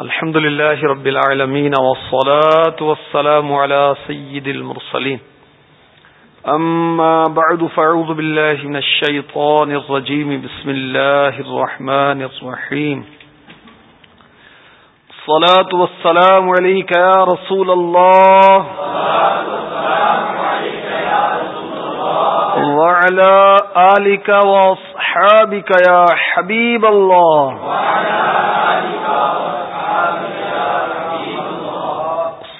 الحمد لله رب العالمين والصلاة والسلام على سيد المرسلين. أما بعد فاعوذ بالله من الشيطان الرجيم. بسم الله الرحمن الرحيم. الصلاة والسلام عليك يا رسول الله. وعلى آلك وأصحابك يا حبيب الله. وعلى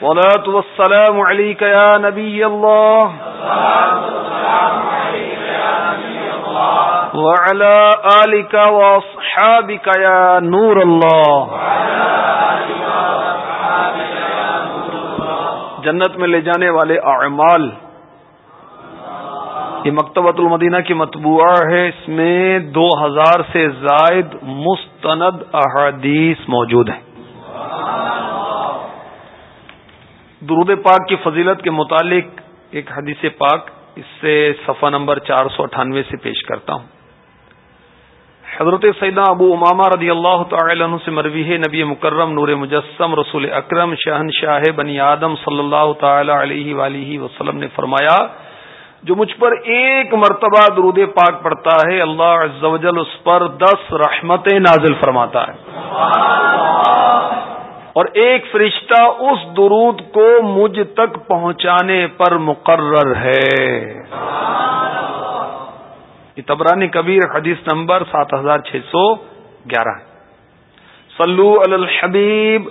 الصلاة والسلام عليك يا نبي الله. وعلى آلك وأصحابك يا نور الله. جنت میں لے جانے والے اعمال. یہ مکتبۃ المدینہ کی مطبوعہ ہے. اس میں دو ہزار سے زائد مستند احادیث موجود ہیں. درود پاک کی فضیلت کے متعلق ایک حدیث پاک، اس سے صفحہ نمبر چار سو اٹھانوے سے پیش کرتا ہوں۔ حضرت سیدہ ابو امامہ رضی اللہ تعالی عنہ سے مروی ہے، نبی مکرم، نور مجسم، رسول اکرم شہن شاہ، بنی آدم صلی اللہ تعالی علیہ وآلہ وسلم نے فرمایا، جو مجھ پر ایک مرتبہ درود پاک پڑتا ہے، اللہ عز و جل اس پر دس رحمتیں نازل فرماتا ہے۔ اور ایک فرشتہ اس درود کو مجھ تک پہنچانے پر مقرر ہے۔ یہ تبرانی کبیر حدیث نمبر سات ہزار چھ سو گیارہ۔ صلو علی الحبیب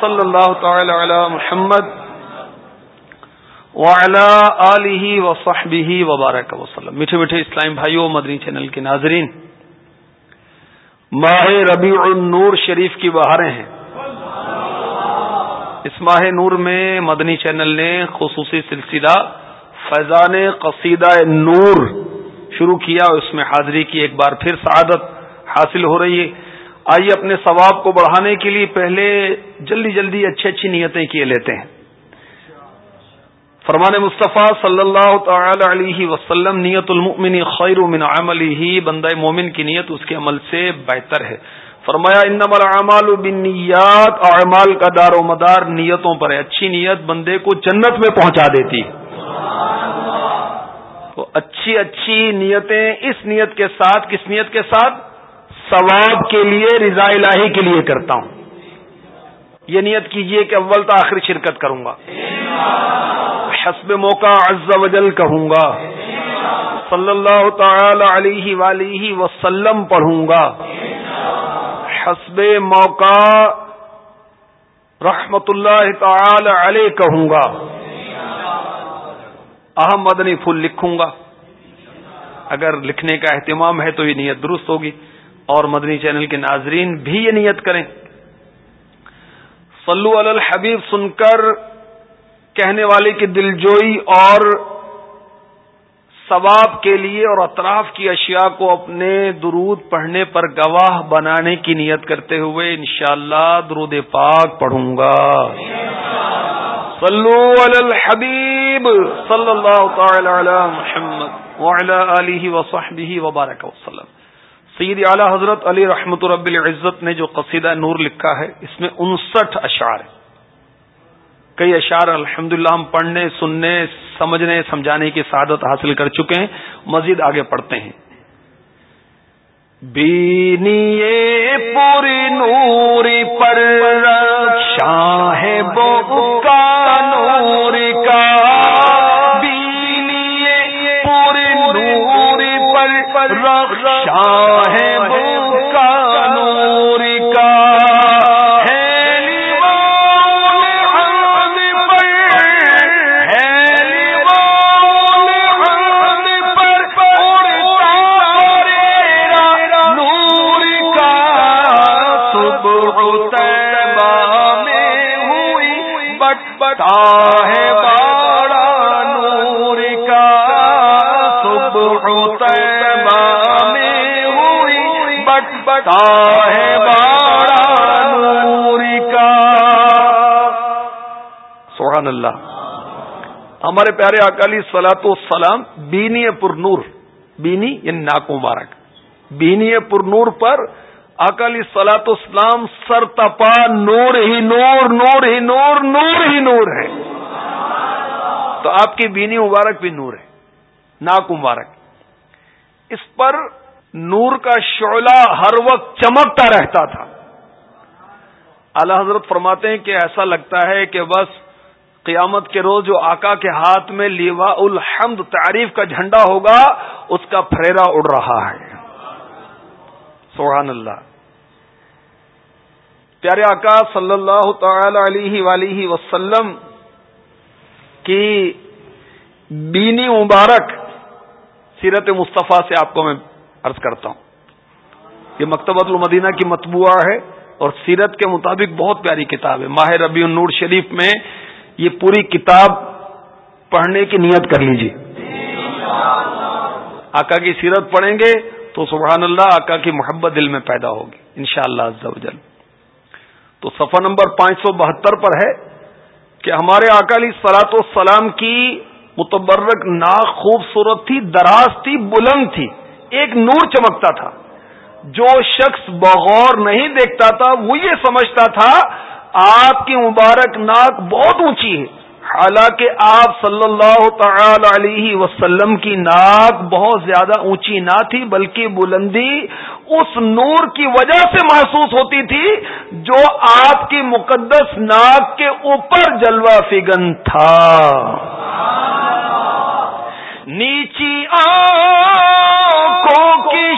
صلی اللہ تعالی علی محمد آلہ وصحبہ وبارک وسلم۔ میٹھے میٹھے اسلام بھائیوں، مدنی چینل کے ناظرین، ماہ ربیع النور شریف کی بہاریں ہیں۔ اس ماہ نور میں مدنی چینل نے خصوصی سلسلہ فیضان قصیدہ نور شروع کیا اور اس میں حاضری کی ایک بار پھر سعادت حاصل ہو رہی ہے۔ آئیے اپنے ثواب کو بڑھانے کے لیے پہلے جلدی جلدی اچھی اچھی نیتیں کیے لیتے ہیں۔ فرمان مصطفیٰ صلی اللہ تعالی علیہ وسلم، نیت المؤمن خیر من عملی بندہ مومن کی نیت اس کے عمل سے بہتر ہے۔ فرمایا، انما الاعمال بالنیات اعمال کا دار و مدار نیتوں پر ہے۔ اچھی نیت بندے کو جنت میں پہنچا دیتی۔ تو اچھی اچھی نیتیں اس نیت کے ساتھ، کس نیت کے ساتھ؟ ثواب کے لیے، رضا الہی کے لیے کرتا ہوں۔ یہ نیت کیجیے کہ اول آخر شرکت کروں گا۔ حسب موقع عز و جل کہوں گا۔ صلی اللہ تعالی علیہ ولیہ وسلم پڑھوں گا۔ حسب موقع رحمت اللہ تعالی علیہ کہوں گا۔ اہم مدنی پھول لکھوں گا۔ اگر لکھنے کا اہتمام ہے تو یہ نیت درست ہوگی۔ اور مدنی چینل کے ناظرین بھی یہ نیت کریں۔ صلو علی الحبیب سن کر کہنے والے کی دلجوئی اور ثواب کے لیے اور اطراف کی اشیاء کو اپنے درود پڑھنے پر گواہ بنانے کی نیت کرتے ہوئے انشاءاللہ درود پاک پڑھوں گا۔ صلو علی الحبیب صلی اللہ تعالی علی محمد وعلی آلہ وصحبہ وبارک وسلم۔ سید اعلی حضرت علی رحمت رب العزت نے جو قصیدہ نور لکھا ہے، اس میں انسٹھ اشعار ہیں۔ کئی اشعار الحمد ہم پڑھنے، سننے، سمجھنے، سمجھانے کی سعادت حاصل کر چکے ہیں، مزید آگے پڑھتے ہیں۔ بینی پوری نوری پر شاہ بو کا نور کا۔ سبحان اللہ۔ ہمارے پیارے اکالی سلاط سلام، بینی پر نور، بینی یعنی ناک مبارک۔ بینی پر نور پر اکالی سلاط اسلام سر تپا، نور ہی نور نور ہی نور نور ہی نور ہے۔ تو آپ کی بینی مبارک بھی نور ہے، ناک مبارک۔ اس پر نور کا شعلہ ہر وقت چمکتا رہتا تھا۔ اللہ حضرت فرماتے ہیں کہ ایسا لگتا ہے کہ بس قیامت کے روز جو آقا کے ہاتھ میں لیوا الحمد تعریف کا جھنڈا ہوگا، اس کا پھریرا اڑ رہا ہے۔ سبحان اللہ۔ پیارے آقا صلی اللہ تعالی علیہ ولیہ وسلم کی بینی مبارک سیرت مصطفیٰ سے آپ کو میں عرض کرتا ہوں۔ یہ مکتبۃ المدینہ کی مطبوعہ ہے اور سیرت کے مطابق بہت پیاری کتاب ہے۔ ماہ ربیع النور شریف میں یہ پوری کتاب پڑھنے کی نیت کر لیجیے آقا کی سیرت پڑھیں گے تو سبحان اللہ آقا کی محبت دل میں پیدا ہوگی ان شاء اللہ تو صفحہ نمبر پانچ سو بہتر پر ہے کہ ہمارے اکالی سلاط و کی متبرک نا خوبصورت تھی، دراز تھی، بلند تھی۔ ایک نور چمکتا تھا۔ جو شخص بغور نہیں دیکھتا تھا وہ یہ سمجھتا تھا آپ کی مبارک ناک بہت اونچی ہے۔ حالانکہ آپ صلی اللہ تعالی علیہ وسلم کی ناک بہت زیادہ اونچی نہ تھی بلکہ بلندی اس نور کی وجہ سے محسوس ہوتی تھی جو آپ کی مقدس ناک کے اوپر جلوہ فگن تھا۔ نیچی آنکھوں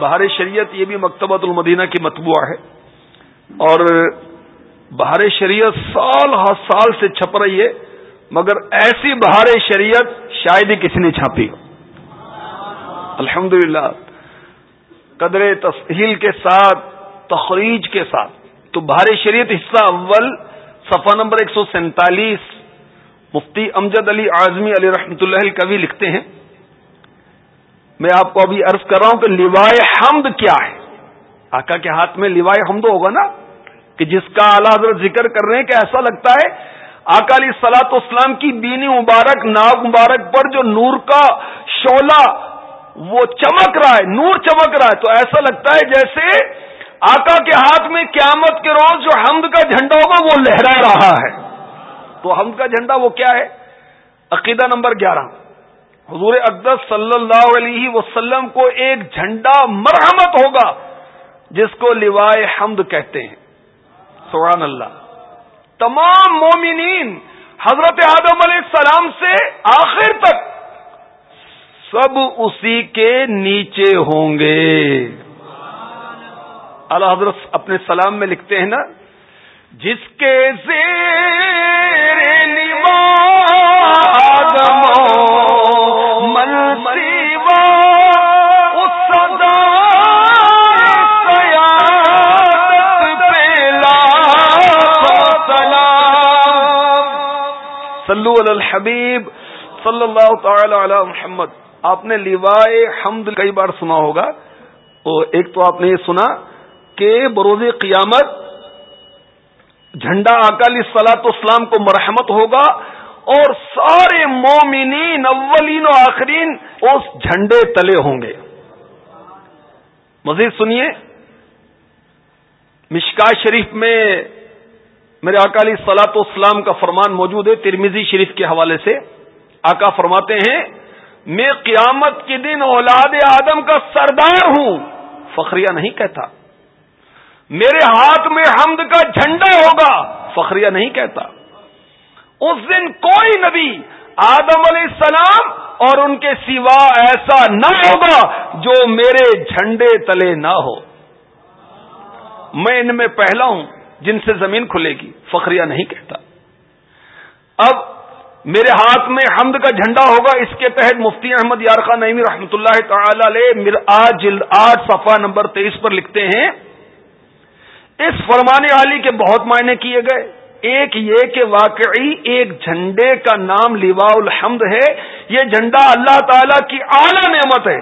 کی شریعت یہ بھی مکتبۃ المدینہ کی مطبوعہ ہے اور بہار شریعت سال ہر سال سے چھپ رہی ہے، مگر ایسی بہار شریعت شاید ہی کسی نے چھاپی ہو۔ الحمد للہ قدر تسہیل کے ساتھ، تخریج کے ساتھ۔ تو بہار شریعت حصہ اول، صفحہ نمبر ایک سو سینتالیس، مفتی امجد علی اعظمی علی رحمۃ اللہ کبھی لکھتے ہیں۔ میں آپ کو ابھی عرض کر رہا ہوں کہ لیوائے حمد کیا ہے؟ آقا کے ہاتھ میں لیوائے حمد ہوگا نا؟ کہ جس کا اعلیٰ حضرت ذکر کر رہے ہیں کہ ایسا لگتا ہے، آقا علی سلاط اسلام کی بینی مبارک ناگ مبارک پر جو نور کا شولہ وہ چمک رہا ہے، نور چمک رہا ہے، تو ایسا لگتا ہے جیسے آقا کے ہاتھ میں قیامت کے روز جو حمد کا جھنڈا ہوگا، وہ لہرا رہا ہے۔ تو حمد کا جھنڈا وہ کیا ہے؟ عقیدہ نمبر گیارہ۔ حضور اقدس صلی اللہ علیہ وسلم کو ایک جھنڈا مرحمت ہوگا، جس کو لوائے حمد کہتے ہیں۔ سبحان اللہ۔ تمام مومنین حضرت آدم علیہ السلام سے آخر تک سب اسی کے نیچے ہوں گے۔ اللہ حضرت اپنے سلام میں لکھتے ہیں نا، جس کے زیر صلو علی الحبیب صلی اللہ تعالی علی محمد۔ آپ نے لیوائے حمد کئی بار سنا ہوگا۔ ایک تو آپ نے یہ سنا کہ بروز قیامت جھنڈا اکالی سلاط اسلام کو مرحمت ہوگا اور سارے مومنین اولین و آخرین اس جھنڈے تلے ہوں گے۔ مزید سنیے۔ مشکا شریف میں میرے اکالی سلاط اسلام کا فرمان موجود ہے ترمیزی شریف کے حوالے سے۔ آقا فرماتے ہیں، میں قیامت کے دن اولاد آدم کا سردار ہوں، فخریہ نہیں کہتا۔ میرے ہاتھ میں حمد کا جھنڈا ہوگا، فخریہ نہیں کہتا۔ اس دن کوئی نبی آدم علیہ السلام اور ان کے سوا ایسا نہ ہوگا جو میرے جھنڈے تلے نہ ہو۔ میں ان میں پہلا ہوں۔ جن سے زمین کھلے گی، فخریہ نہیں کہتا۔ اب میرے ہاتھ میں حمد کا جھنڈا ہوگا، اس کے تحت مفتی احمد یارخان نعمی رحمۃ اللہ تعالی علیہ جلد آٹھ صفحہ نمبر تیئیس پر لکھتے ہیں، اس فرمان علی کے بہت معنی کیے گئے۔ ایک یہ کہ واقعی ایک جھنڈے کا نام لیوا الحمد ہے، یہ جھنڈا اللہ تعالی کی اعلی نعمت ہے،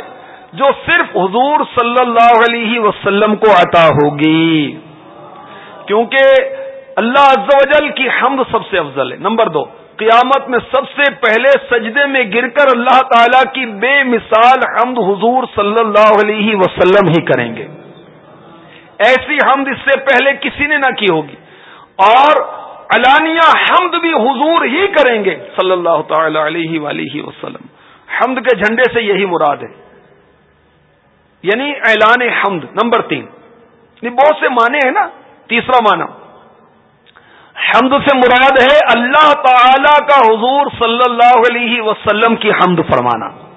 جو صرف حضور صلی اللہ علیہ وسلم کو عطا ہوگی۔ کیونکہ اللہ عز و جل کی حمد سب سے افضل ہے۔ نمبر دو، قیامت میں سب سے پہلے سجدے میں گر کر اللہ تعالی کی بے مثال حمد حضور صلی اللہ علیہ وسلم ہی کریں گے۔ ایسی حمد اس سے پہلے کسی نے نہ کی ہوگی۔ اور علانیہ حمد بھی حضور ہی کریں گے صلی اللہ تعالی علیہ ولیہ وسلم۔ حمد کے جھنڈے سے یہی مراد ہے۔ یعنی اعلان حمد، نمبر تین۔ یہ بہت سے معنی ہیں نا۔ تیسرا معنی۔ حمد سے مراد ہے اللہ تعالی کا حضور صلی اللہ علیہ وسلم کی حمد فرمانا۔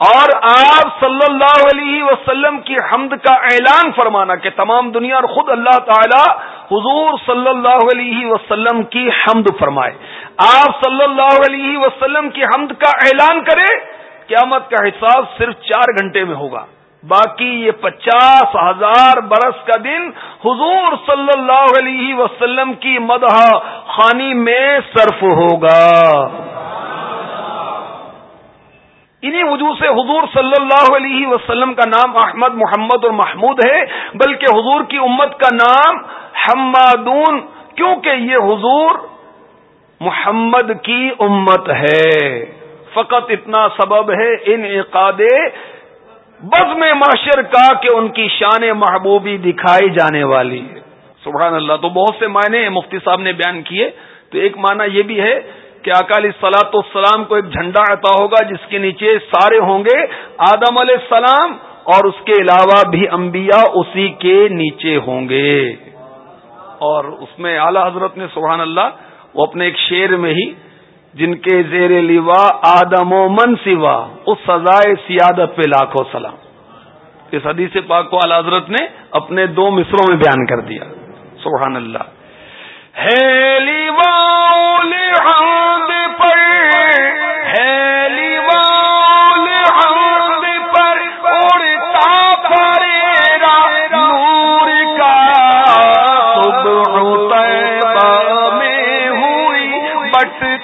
اور آپ صلی اللہ علیہ وسلم کی حمد کا اعلان فرمانا کہ تمام دنیا اور خود اللہ تعالی حضور صلی اللہ علیہ وسلم کی حمد فرمائے۔ آپ صلی اللہ علیہ وسلم کی حمد کا اعلان کرے قیامت کا حساب صرف چار گھنٹے میں ہوگا۔ باقی یہ پچاس ہزار برس کا دن حضور صلی اللہ علیہ وسلم کی مدح خانی میں صرف ہوگا۔ انہی وجوہ سے حضور صلی اللہ علیہ وسلم کا نام احمد، محمد اور محمود ہے، بلکہ حضور کی امت کا نام حمادون، کیونکہ یہ حضور محمد کی امت ہے۔ فقط اتنا سبب ہے ان عقاد بز میں معاشر کا کہ ان کی شان محبوبی دکھائی جانے والی ہے۔ سبحان اللہ، تو بہت سے معنی مفتی صاحب نے بیان کیے۔ تو ایک معنی یہ بھی ہے کہ اکالی سلاط السلام کو ایک جھنڈا عطا ہوگا جس کے نیچے سارے ہوں گے، آدم علیہ السلام اور اس کے علاوہ بھی انبیاء اسی کے نیچے ہوں گے۔ اور اس میں اعلی حضرت نے سبحان اللہ وہ اپنے ایک شعر میں ہی جن کے زیر لیوا آدم و من سوا، اس سزائے سیادت پہ لاکھوں سلام۔ اس حدیث پاک کو حضرت نے اپنے دو مصروں میں بیان کر دیا۔ سبحان اللہ۔ ہے لیوا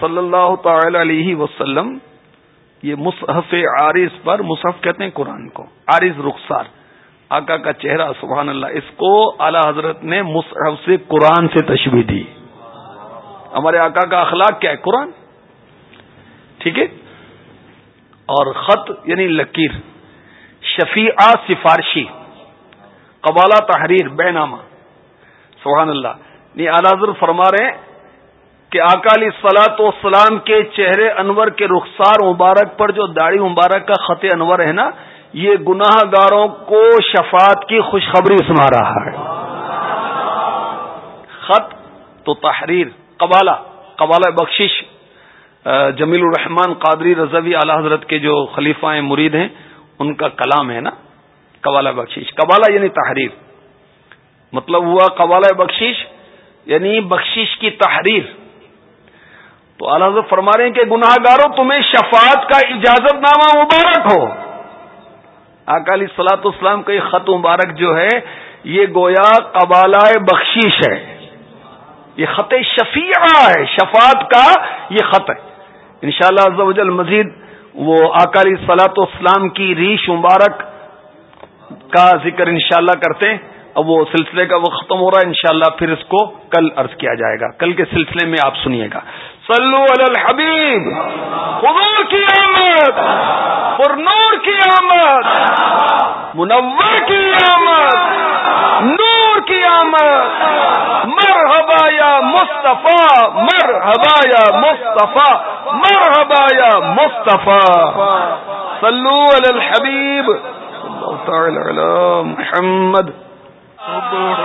صلی اللہ تعالی علیہ وسلم، یہ مصحف عارض پر، مصحف کہتے ہیں قرآن کو، عارض رخسار۔ آقا کا چہرہ، سبحان اللہ، اس کو اعلی حضرت نے مصحف سے قرآن سے تشبیح دی۔ ہمارے آقا کا اخلاق کیا ہے؟ قرآن۔ ٹھیک ہے؟ اور خط یعنی لکیر شفیع سفارشی، قبالہ تحریر بے نامہ سبحان اللہ۔ نہیں اعلی حضرت فرما رہے ہیں کہ اکالی سلاط و سلام کے چہرے انور کے رخسار مبارک پر جو داڑھی مبارک کا خط انور ہے نا، یہ گناہ گاروں کو شفات کی خوشخبری سنا رہا ہے۔ خط تو تحریر، قبالہ قبالہ بخشش جمیل الرحمان قادری رضوی اعلی حضرت کے جو خلیفہ ہیں مرید ہیں، ان کا کلام ہے نا، قبالہ بخشش۔ قبالہ یعنی تحریر۔ مطلب ہوا قبالہ بخشش یعنی بخشش کی تحریر۔ تو اللہ فرما رہے ہیں کہ گناہ گاروں تمہیں شفاعت کا اجازت نامہ مبارک ہو۔ اکالی سلاط اسلام کا یہ خط مبارک جو ہے، یہ گویا قبالہ بخشیش ہے۔ یہ خط شفیع ہے، شفاعت کا یہ خط ہے۔ انشاءاللہ شاء اللہ مزید وہ اکالی سلاط اسلام کی ریش مبارک کا ذکر انشاءاللہ کرتے ہیں۔ اب وہ سلسلے کا وہ ختم ہو رہا ہے، انشاءاللہ پھر اس کو کل عرض کیا جائے گا۔ کل کے سلسلے میں آپ سنیے گا۔ صلو علی الحبیب. حضور کی آمد. پر نور کی آمد. منور کی آمد. نور کی آمد. مرحبا یا مصطفیٰ. مرحبا یا مصطفیٰ. مرحبا یا مصطفیٰ. صلو علی الحبیب. اللہ تعالی علی محمد.